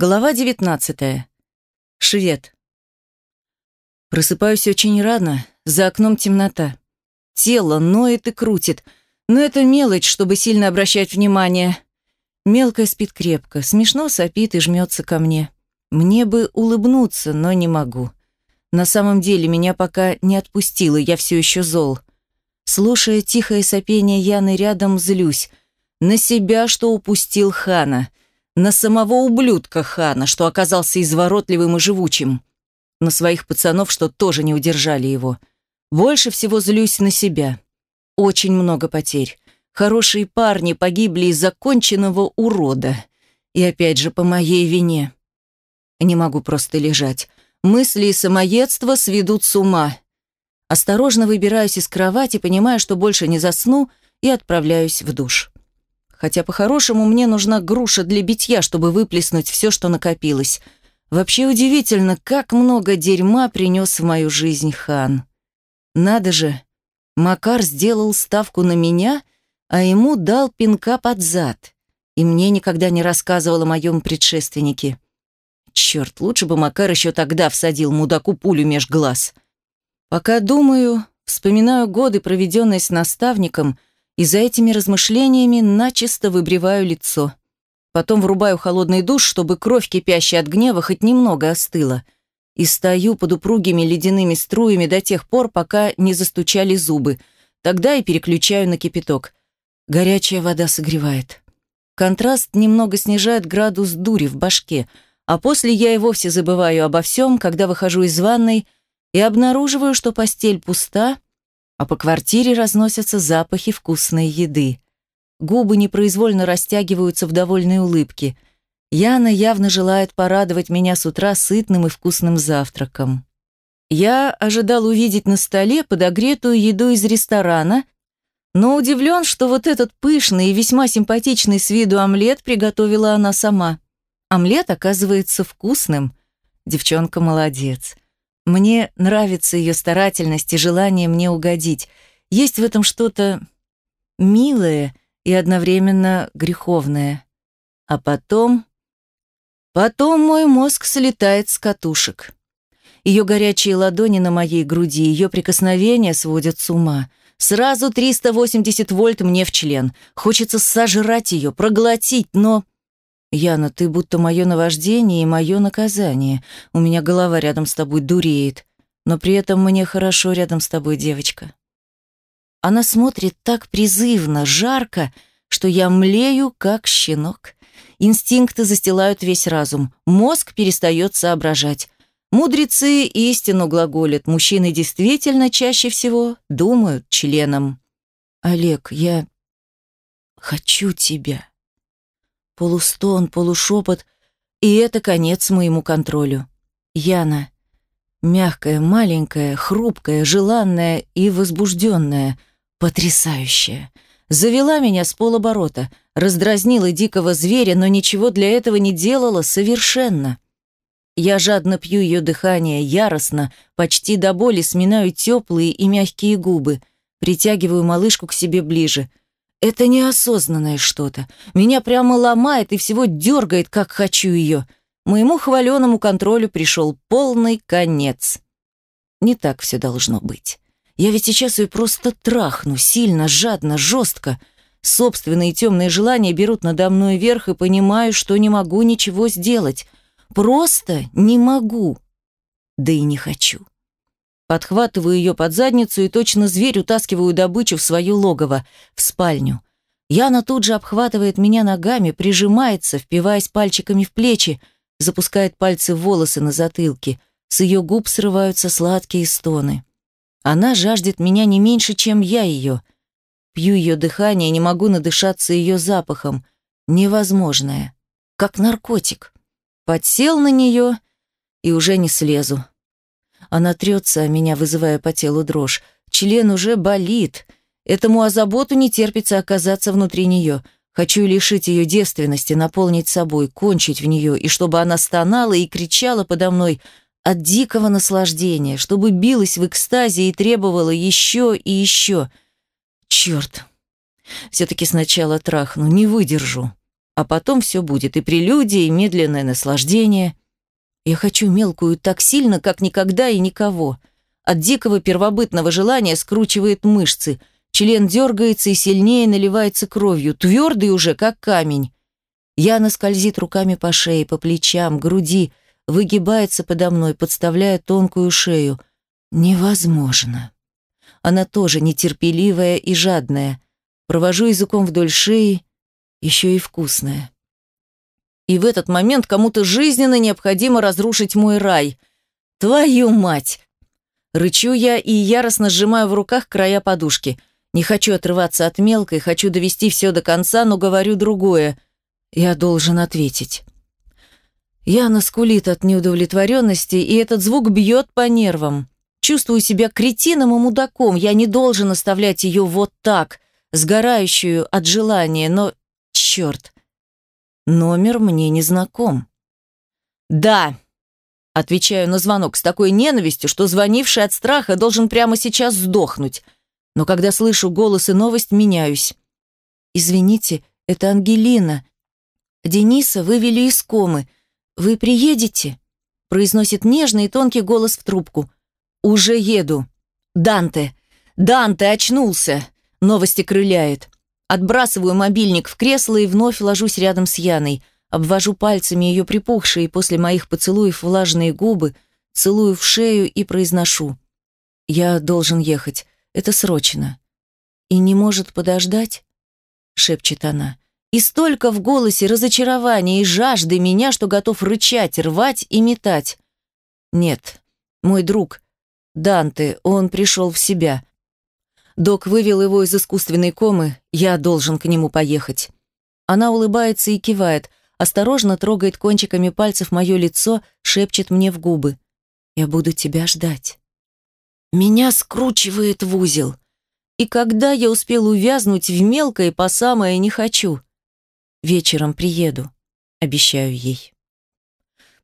Глава 19. Швед. Просыпаюсь очень рано, за окном темнота. Тело ноет и крутит, но это мелочь, чтобы сильно обращать внимание. Мелкая спит крепко, смешно сопит и жмется ко мне. Мне бы улыбнуться, но не могу. На самом деле меня пока не отпустило, я все еще зол. Слушая тихое сопение Яны рядом, злюсь. На себя, что упустил Хана — на самого ублюдка Хана, что оказался изворотливым и живучим. На своих пацанов, что тоже не удержали его. Больше всего злюсь на себя. Очень много потерь. Хорошие парни погибли из законченного урода. И опять же по моей вине. Не могу просто лежать. Мысли и самоедство сведут с ума. Осторожно выбираюсь из кровати, понимая, что больше не засну, и отправляюсь в душ хотя по-хорошему мне нужна груша для битья, чтобы выплеснуть все, что накопилось. Вообще удивительно, как много дерьма принес в мою жизнь хан. Надо же, Макар сделал ставку на меня, а ему дал пинка под зад. И мне никогда не рассказывал о моем предшественнике. Черт, лучше бы Макар еще тогда всадил мудаку пулю меж глаз. Пока думаю, вспоминаю годы, проведенные с наставником, и за этими размышлениями начисто выбриваю лицо. Потом врубаю холодный душ, чтобы кровь, кипящая от гнева, хоть немного остыла. И стою под упругими ледяными струями до тех пор, пока не застучали зубы. Тогда и переключаю на кипяток. Горячая вода согревает. Контраст немного снижает градус дури в башке, а после я и вовсе забываю обо всем, когда выхожу из ванной и обнаруживаю, что постель пуста, а по квартире разносятся запахи вкусной еды. Губы непроизвольно растягиваются в довольной улыбке. Яна явно желает порадовать меня с утра сытным и вкусным завтраком. Я ожидал увидеть на столе подогретую еду из ресторана, но удивлен, что вот этот пышный и весьма симпатичный с виду омлет приготовила она сама. Омлет оказывается вкусным. Девчонка молодец. Мне нравится ее старательность и желание мне угодить. Есть в этом что-то милое и одновременно греховное. А потом... Потом мой мозг слетает с катушек. Ее горячие ладони на моей груди, ее прикосновения сводят с ума. Сразу 380 вольт мне в член. Хочется сожрать ее, проглотить, но... «Яна, ты будто мое наваждение и мое наказание. У меня голова рядом с тобой дуреет, но при этом мне хорошо рядом с тобой, девочка». Она смотрит так призывно, жарко, что я млею, как щенок. Инстинкты застилают весь разум, мозг перестает соображать. Мудрецы истину глаголят, мужчины действительно чаще всего думают членом. «Олег, я хочу тебя». Полустон, полушепот, и это конец моему контролю. Яна. Мягкая, маленькая, хрупкая, желанная и возбужденная. Потрясающая. Завела меня с полоборота, раздразнила дикого зверя, но ничего для этого не делала совершенно. Я жадно пью ее дыхание, яростно, почти до боли сминаю теплые и мягкие губы, притягиваю малышку к себе ближе — это неосознанное что-то. Меня прямо ломает и всего дергает, как хочу ее. Моему хваленому контролю пришел полный конец. Не так все должно быть. Я ведь сейчас ее просто трахну, сильно, жадно, жестко. Собственные темные желания берут надо мной верх и понимаю, что не могу ничего сделать. Просто не могу. Да и не хочу. Подхватываю ее под задницу и точно зверь утаскиваю добычу в свое логово, в спальню. Яна тут же обхватывает меня ногами, прижимается, впиваясь пальчиками в плечи, запускает пальцы в волосы на затылке. С ее губ срываются сладкие стоны. Она жаждет меня не меньше, чем я ее. Пью ее дыхание, не могу надышаться ее запахом. Невозможное. Как наркотик. Подсел на нее и уже не слезу. Она трется меня, вызывая по телу дрожь. Член уже болит. Этому озаботу не терпится оказаться внутри нее. Хочу лишить ее девственности, наполнить собой, кончить в нее, и чтобы она стонала и кричала подо мной от дикого наслаждения, чтобы билась в экстазе и требовала еще и еще. Черт. Все-таки сначала трахну, не выдержу. А потом все будет, и прелюдия, и медленное наслаждение. Я хочу мелкую так сильно, как никогда и никого. От дикого первобытного желания скручивает мышцы. Член дергается и сильнее наливается кровью, твердый уже, как камень. Яна скользит руками по шее, по плечам, груди, выгибается подо мной, подставляя тонкую шею. Невозможно. Она тоже нетерпеливая и жадная. Провожу языком вдоль шеи, еще и вкусная. И в этот момент кому-то жизненно необходимо разрушить мой рай. Твою мать! Рычу я и яростно сжимаю в руках края подушки. Не хочу отрываться от мелкой, хочу довести все до конца, но говорю другое. Я должен ответить. Яна скулит от неудовлетворенности, и этот звук бьет по нервам. Чувствую себя кретином и мудаком. Я не должен оставлять ее вот так, сгорающую от желания, но черт. Номер мне не знаком. «Да», — отвечаю на звонок с такой ненавистью, что звонивший от страха должен прямо сейчас сдохнуть. Но когда слышу голос и новость, меняюсь. «Извините, это Ангелина. Дениса вывели из комы. Вы приедете?» произносит нежный и тонкий голос в трубку. «Уже еду. Данте! Данте очнулся!» Новости крыляет. Отбрасываю мобильник в кресло и вновь ложусь рядом с Яной. Обвожу пальцами ее припухшие после моих поцелуев влажные губы, целую в шею и произношу. «Я должен ехать. Это срочно». «И не может подождать?» — шепчет она. И столько в голосе разочарования и жажды меня, что готов рычать, рвать и метать. Нет, мой друг, Данте, он пришел в себя. Док вывел его из искусственной комы, я должен к нему поехать. Она улыбается и кивает, осторожно трогает кончиками пальцев мое лицо, шепчет мне в губы. «Я буду тебя ждать». Меня скручивает в узел. И когда я успел увязнуть в мелкое по самое не хочу? Вечером приеду, обещаю ей.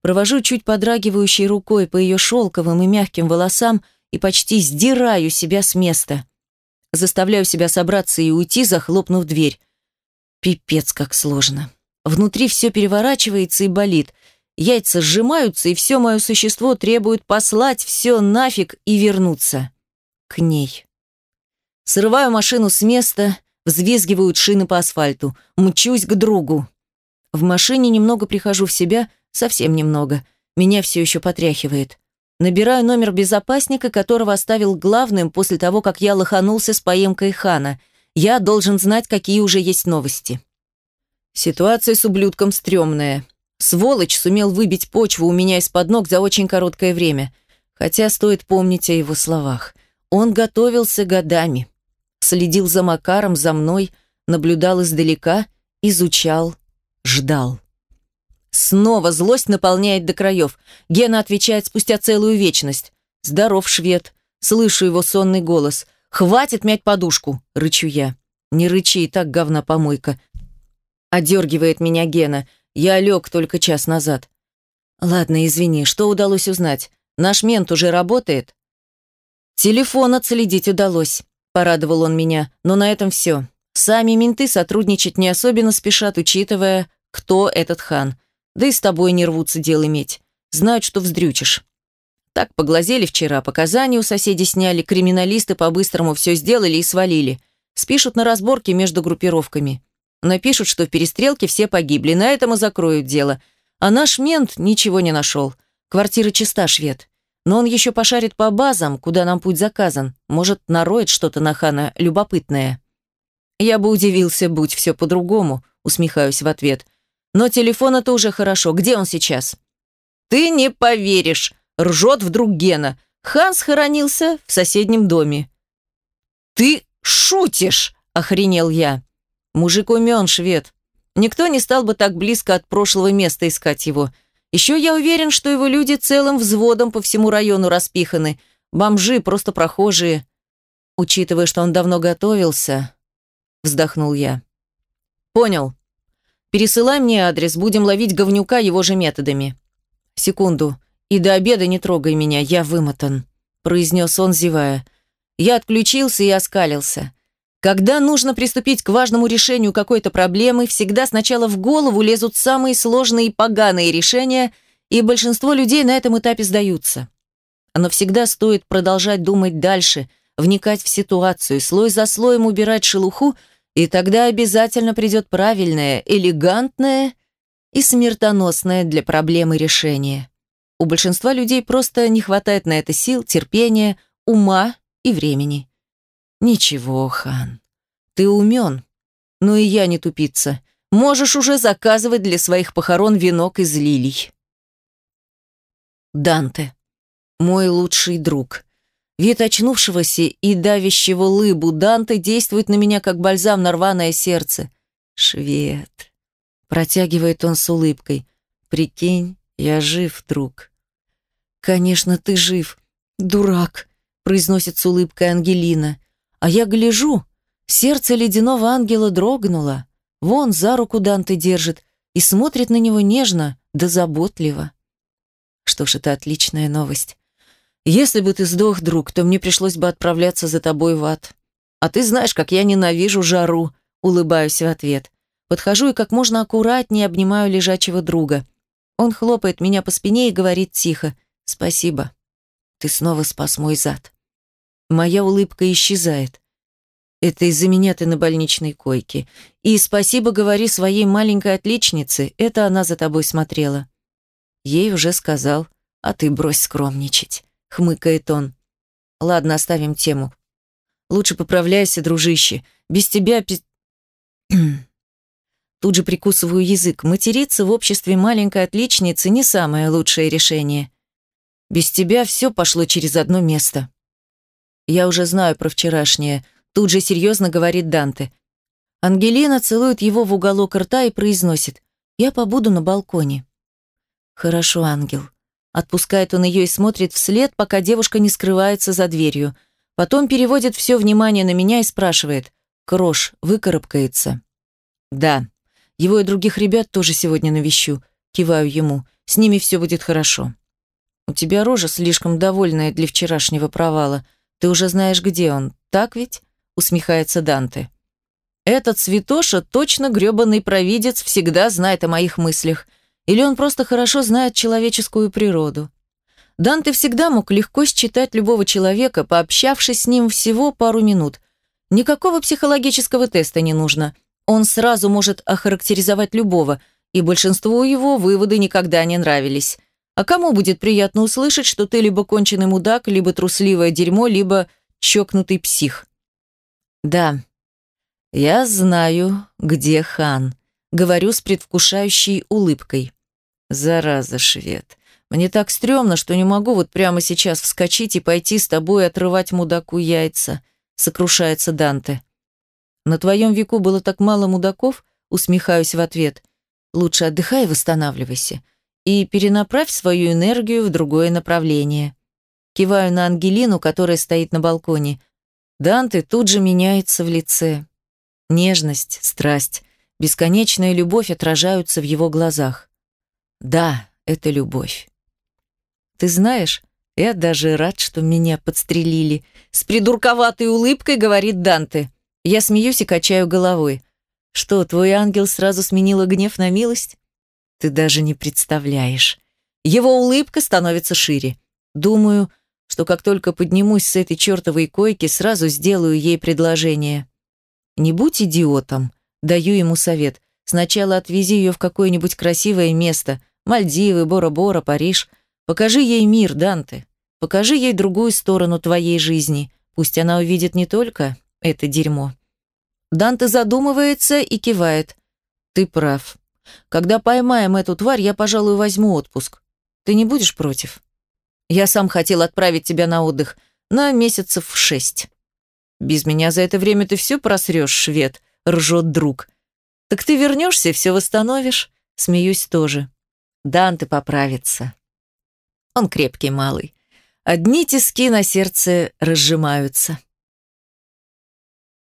Провожу чуть подрагивающей рукой по ее шелковым и мягким волосам и почти сдираю себя с места. Заставляю себя собраться и уйти, захлопнув дверь. Пипец, как сложно. Внутри все переворачивается и болит. Яйца сжимаются, и все мое существо требует послать все нафиг и вернуться. К ней. Срываю машину с места, взвизгивают шины по асфальту. Мчусь к другу. В машине немного прихожу в себя, совсем немного. Меня все еще потряхивает. Набираю номер безопасника, которого оставил главным после того, как я лоханулся с поемкой Хана. Я должен знать, какие уже есть новости. Ситуация с ублюдком стрёмная. Сволочь сумел выбить почву у меня из-под ног за очень короткое время. Хотя стоит помнить о его словах. Он готовился годами. Следил за Макаром, за мной, наблюдал издалека, изучал, ждал. Снова злость наполняет до краев. Гена отвечает спустя целую вечность. «Здоров, швед!» Слышу его сонный голос. «Хватит мять подушку!» — рычу я. «Не рычи, и так говна помойка!» Одергивает меня Гена. Я лег только час назад. «Ладно, извини, что удалось узнать? Наш мент уже работает?» «Телефон отследить удалось», — порадовал он меня, но на этом все. Сами менты сотрудничать не особенно спешат, учитывая, кто этот хан. Да и с тобой не рвутся дел иметь. Знают, что вздрючишь. Так поглазели вчера, показания у соседей сняли, криминалисты по-быстрому все сделали и свалили. Спишут на разборке между группировками. Напишут, что в перестрелке все погибли, на этом и закроют дело. А наш мент ничего не нашел. Квартира чиста, швед. Но он еще пошарит по базам, куда нам путь заказан. Может, нароет что-то на хана любопытное. Я бы удивился, будь все по-другому, усмехаюсь в ответ. Но телефон это уже хорошо. Где он сейчас? Ты не поверишь, ржет вдруг Гена. Ханс хоронился в соседнем доме. Ты шутишь, охренел я. Мужик умен, швед. Никто не стал бы так близко от прошлого места искать его. Еще я уверен, что его люди целым взводом по всему району распиханы. Бомжи, просто прохожие. Учитывая, что он давно готовился, вздохнул я. Понял. Пересылай мне адрес, будем ловить говнюка его же методами. Секунду. И до обеда не трогай меня, я вымотан, произнес он, зевая. Я отключился и оскалился. Когда нужно приступить к важному решению какой-то проблемы, всегда сначала в голову лезут самые сложные и поганые решения, и большинство людей на этом этапе сдаются. Но всегда стоит продолжать думать дальше, вникать в ситуацию, слой за слоем убирать шелуху, и тогда обязательно придет правильное, элегантное и смертоносное для проблемы решение. У большинства людей просто не хватает на это сил, терпения, ума и времени. «Ничего, хан, ты умен, но и я не тупица. Можешь уже заказывать для своих похорон венок из лилий». Данте. Мой лучший друг. Вид очнувшегося и давящего лыбу Данте действует на меня, как бальзам на рваное сердце. «Швед», — протягивает он с улыбкой. «Прикинь, я жив, друг». «Конечно, ты жив, дурак», — произносит с улыбкой Ангелина. А я гляжу, сердце ледяного ангела дрогнуло. Вон за руку Данте держит и смотрит на него нежно да заботливо. Что ж, это отличная новость. Если бы ты сдох, друг, то мне пришлось бы отправляться за тобой в ад. А ты знаешь, как я ненавижу жару, улыбаюсь в ответ. Подхожу и как можно аккуратнее обнимаю лежачего друга. Он хлопает меня по спине и говорит тихо «Спасибо. Ты снова спас мой зад». Моя улыбка исчезает. Это из-за меня ты на больничной койке. И спасибо говори своей маленькой отличнице, это она за тобой смотрела. Ей уже сказал, а ты брось скромничать, хмыкает он. Ладно, оставим тему. Лучше поправляйся, дружище. Без тебя пи... Тут же прикусываю язык. Материться в обществе маленькой отличницы не самое лучшее решение. Без тебя все пошло через одно место. Я уже знаю про вчерашнее. Тут же серьезно говорит Данте. Ангелина целует его в уголок рта и произносит. Я побуду на балконе. Хорошо, ангел. Отпускает он ее и смотрит вслед, пока девушка не скрывается за дверью. Потом переводит все внимание на меня и спрашивает. Крош выкарабкается. Да. Его и других ребят тоже сегодня навещу. Киваю ему. С ними все будет хорошо. У тебя рожа слишком довольная для вчерашнего провала. Ты уже знаешь, где он, так ведь?» усмехается Данте. «Этот святоша точно грёбаный провидец всегда знает о моих мыслях. Или он просто хорошо знает человеческую природу. Данте всегда мог легко считать любого человека, пообщавшись с ним всего пару минут. Никакого психологического теста не нужно. Он сразу может охарактеризовать любого, и большинству его выводы никогда не нравились. А кому будет приятно услышать, что ты либо конченый мудак, либо трусливое дерьмо, либо чокнутый псих? Да, я знаю, где хан. Говорю с предвкушающей улыбкой. Зараза, швед. Мне так стрёмно, что не могу вот прямо сейчас вскочить и пойти с тобой отрывать мудаку яйца, сокрушается Данте. На твоем веку было так мало мудаков, усмехаюсь в ответ. Лучше отдыхай и восстанавливайся и перенаправь свою энергию в другое направление. Киваю на Ангелину, которая стоит на балконе. Данте тут же меняется в лице. Нежность, страсть, бесконечная любовь отражаются в его глазах. Да, это любовь. Ты знаешь, я даже рад, что меня подстрелили. С придурковатой улыбкой говорит Данте. Я смеюсь и качаю головой. Что, твой ангел сразу сменила гнев на милость? Ты даже не представляешь. Его улыбка становится шире. Думаю, что как только поднимусь с этой чертовой койки, сразу сделаю ей предложение. Не будь идиотом, даю ему совет. Сначала отвези ее в какое-нибудь красивое место. Мальдивы, Бора-Бора, Париж. Покажи ей мир, Данте. Покажи ей другую сторону твоей жизни. Пусть она увидит не только это дерьмо. Данте задумывается и кивает. Ты прав. Когда поймаем эту тварь, я, пожалуй, возьму отпуск. Ты не будешь против? Я сам хотел отправить тебя на отдых на месяцев шесть. Без меня за это время ты все просрешь, швед, ржет друг. Так ты вернешься, все восстановишь? Смеюсь тоже. Данте поправится. Он крепкий малый. Одни тиски на сердце разжимаются.